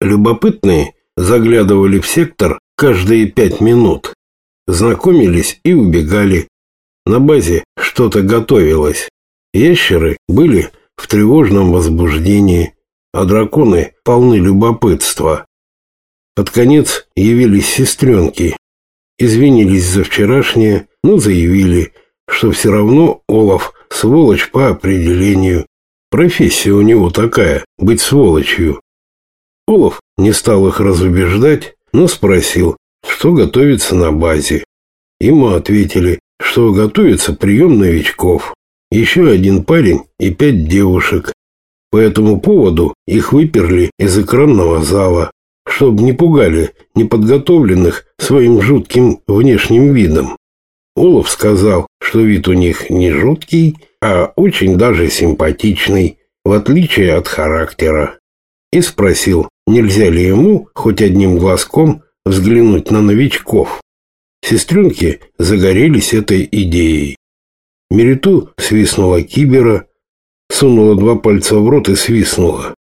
Любопытные заглядывали в сектор каждые пять минут, знакомились и убегали. На базе что-то готовилось. Ящеры были в тревожном возбуждении, а драконы полны любопытства. Под конец явились сестренки. Извинились за вчерашнее, но заявили, что все равно Олаф сволочь по определению. Профессия у него такая – быть сволочью. Олаф не стал их разубеждать, но спросил, что готовится на базе. Ему ответили, что готовится прием новичков. Еще один парень и пять девушек. По этому поводу их выперли из экранного зала, чтобы не пугали неподготовленных своим жутким внешним видом. Олаф сказал, что вид у них не жуткий, а очень даже симпатичный, в отличие от характера. И спросил, нельзя ли ему хоть одним глазком взглянуть на новичков. Сестренки загорелись этой идеей. Мериту свистнула кибера, сунула два пальца в рот и свистнула.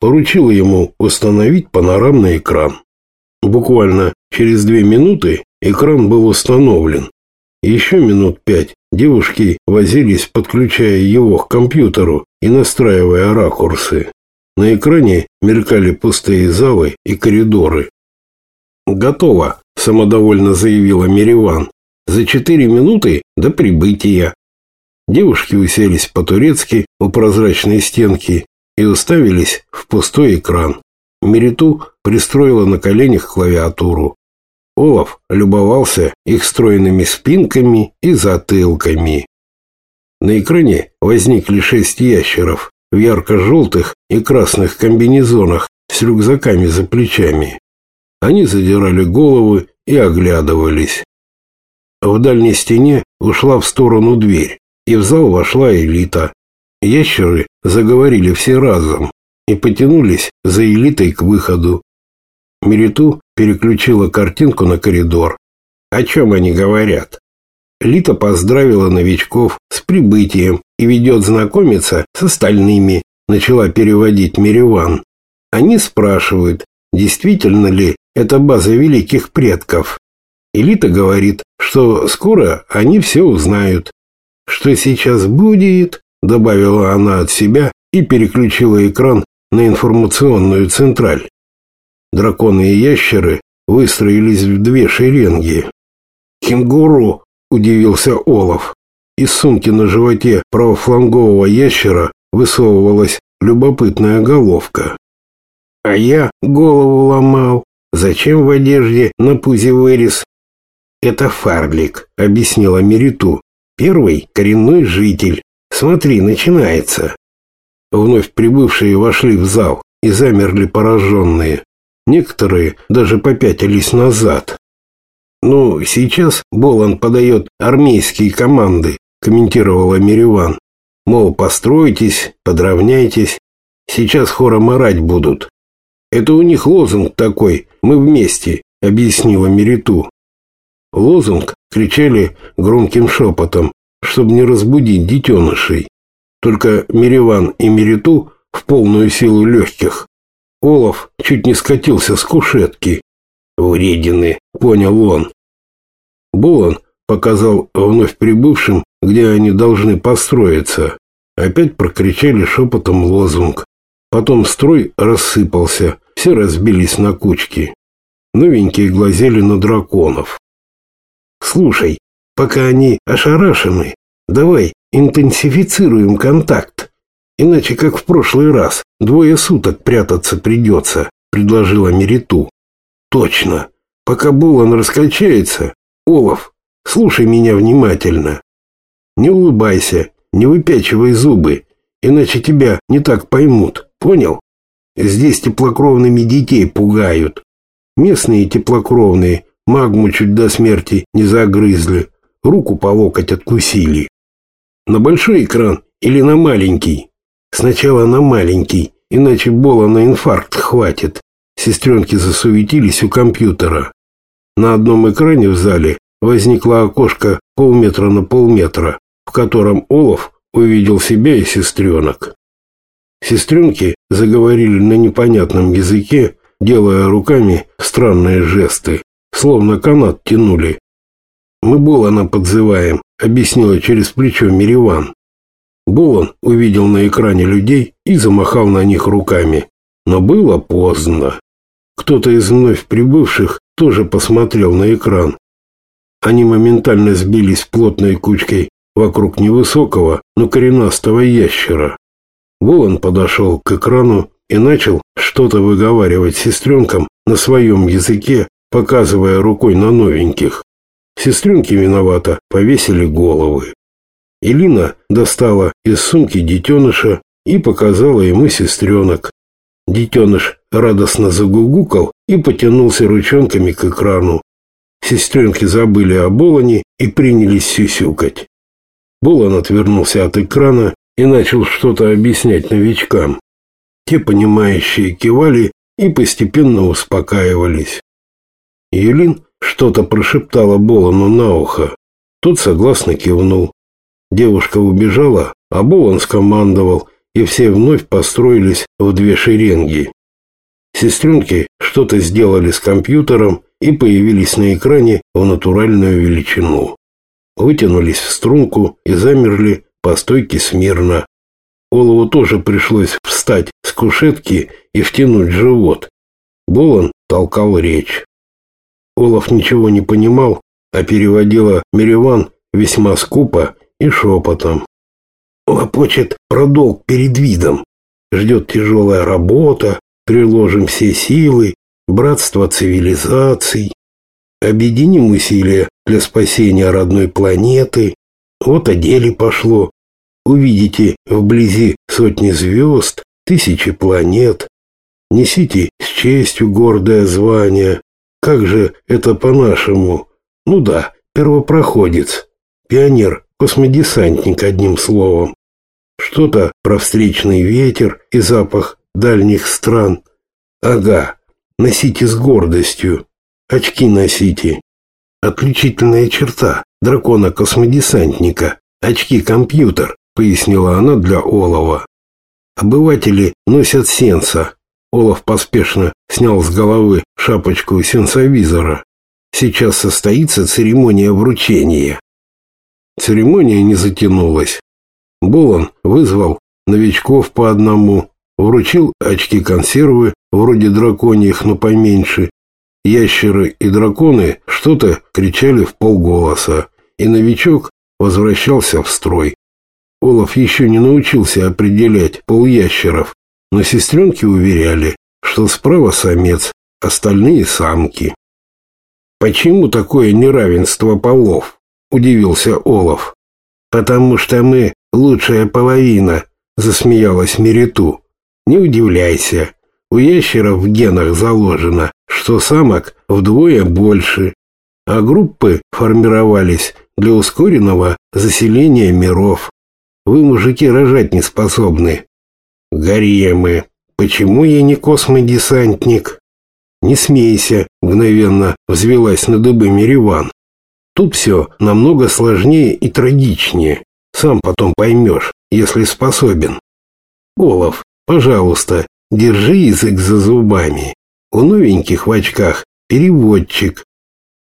Поручила ему установить панорамный экран. Буквально через две минуты экран был установлен. Еще минут пять девушки возились, подключая его к компьютеру и настраивая ракурсы. На экране мелькали пустые залы и коридоры. «Готово», – самодовольно заявила Мириван. «За четыре минуты до прибытия». Девушки уселись по-турецки у прозрачной стенки и уставились в пустой экран. Мериту пристроила на коленях клавиатуру. Олаф любовался их стройными спинками и затылками. На экране возникли шесть ящеров в ярко-желтых и красных комбинезонах с рюкзаками за плечами. Они задирали головы и оглядывались. В дальней стене ушла в сторону дверь, и в зал вошла элита. Ящеры заговорили все разом и потянулись за элитой к выходу. Мериту переключила картинку на коридор. О чем они говорят? Лита поздравила новичков с прибытием и ведет знакомиться с остальными, начала переводить Мириван. Они спрашивают, действительно ли это база великих предков. Элита говорит, что скоро они все узнают. Что сейчас будет, добавила она от себя и переключила экран на информационную централь. Драконы и ящеры выстроились в две шеренги. «Кенгуру!» – удивился Олаф. Из сумки на животе правофлангового ящера высовывалась любопытная головка. «А я голову ломал. Зачем в одежде на пузе вырез?» «Это Фарлик», — объяснила Мериту. «Первый коренной житель. Смотри, начинается». Вновь прибывшие вошли в зал и замерли пораженные. Некоторые даже попятились назад. «Ну, сейчас Болан подает армейские команды», — комментировала Мириван. «Мол, постройтесь, подравняйтесь. Сейчас хором орать будут». «Это у них лозунг такой «Мы вместе», — объяснила Мериту. Лозунг кричали громким шепотом, чтобы не разбудить детенышей. Только Мириван и Мериту в полную силу легких Олаф чуть не скатился с кушетки. «Вредины», — понял он. Болон показал вновь прибывшим, где они должны построиться. Опять прокричали шепотом лозунг. Потом строй рассыпался, все разбились на кучки. Новенькие глазели на драконов. «Слушай, пока они ошарашены, давай интенсифицируем контакт». Иначе, как в прошлый раз, двое суток прятаться придется, предложила Мериту. Точно. Пока Болон раскачается, Олаф, слушай меня внимательно. Не улыбайся, не выпячивай зубы, иначе тебя не так поймут, понял? Здесь теплокровными детей пугают. Местные теплокровные магму чуть до смерти не загрызли, руку по локоть откусили. На большой экран или на маленький? Сначала на маленький, иначе Бола на инфаркт хватит. Сестренки засуетились у компьютера. На одном экране в зале возникло окошко полметра на полметра, в котором Олаф увидел себя и сестренок. Сестренки заговорили на непонятном языке, делая руками странные жесты, словно канат тянули. «Мы Болана подзываем», — объяснила через плечо Мириван. Болан увидел на экране людей и замахал на них руками. Но было поздно. Кто-то из вновь прибывших тоже посмотрел на экран. Они моментально сбились плотной кучкой вокруг невысокого, но коренастого ящера. Волан подошел к экрану и начал что-то выговаривать сестренкам на своем языке, показывая рукой на новеньких. Сестренки виновато повесили головы. Илина достала из сумки детеныша и показала ему сестренок. Детеныш радостно загугукал и потянулся ручонками к экрану. Сестренки забыли о Болоне и принялись сюсюкать. Болон отвернулся от экрана и начал что-то объяснять новичкам. Те, понимающие, кивали и постепенно успокаивались. Юлин что-то прошептала Болону на ухо. Тот согласно кивнул. Девушка убежала, а Болон скомандовал, и все вновь построились в две шеренги. Сестренки что-то сделали с компьютером и появились на экране в натуральную величину. Вытянулись в струнку и замерли по стойке смирно. Олову тоже пришлось встать с кушетки и втянуть живот. Болон толкал речь. Олаф ничего не понимал, а переводила Мириван весьма скупо и шепотом. Лопочет про долг перед видом. Ждет тяжелая работа, приложим все силы, братство цивилизаций. Объединим усилия для спасения родной планеты. Вот о деле пошло. Увидите вблизи сотни звезд, тысячи планет. Несите с честью гордое звание. Как же это по-нашему? Ну да, первопроходец, пионер, космодесантник одним словом. Что-то про встречный ветер и запах дальних стран. Ага, носите с гордостью. Очки носите. Отличительная черта дракона-космодесантника. Очки-компьютер, пояснила она для Олова. Обыватели носят сенса. Олов поспешно снял с головы шапочку сенсовизора. Сейчас состоится церемония вручения. Церемония не затянулась. Болон вызвал новичков по одному, вручил очки-консервы, вроде драконьих, но поменьше. Ящеры и драконы что-то кричали в полголоса, и новичок возвращался в строй. Олаф еще не научился определять пол ящеров, но сестренки уверяли, что справа самец, остальные самки. «Почему такое неравенство полов?» – удивился Олаф. «Потому что мы лучшая половина», – засмеялась Мериту. «Не удивляйся, у ящеров в генах заложено, что самок вдвое больше, а группы формировались для ускоренного заселения миров. Вы, мужики, рожать не способны, Гаремы. Почему я не космодесантник? Не смейся, мгновенно взвелась на дыбы Мириван. Тут все намного сложнее и трагичнее. Сам потом поймешь, если способен. Олаф, пожалуйста, держи язык за зубами. У новеньких в очках переводчик.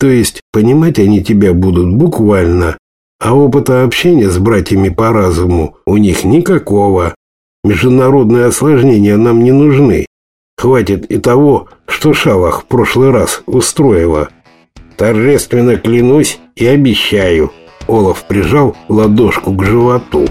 То есть понимать они тебя будут буквально, а опыта общения с братьями по разуму у них никакого. Международные осложнения нам не нужны. Хватит и того, что Шалах в прошлый раз устроила. Торжественно клянусь и обещаю. Олаф прижал ладошку к животу.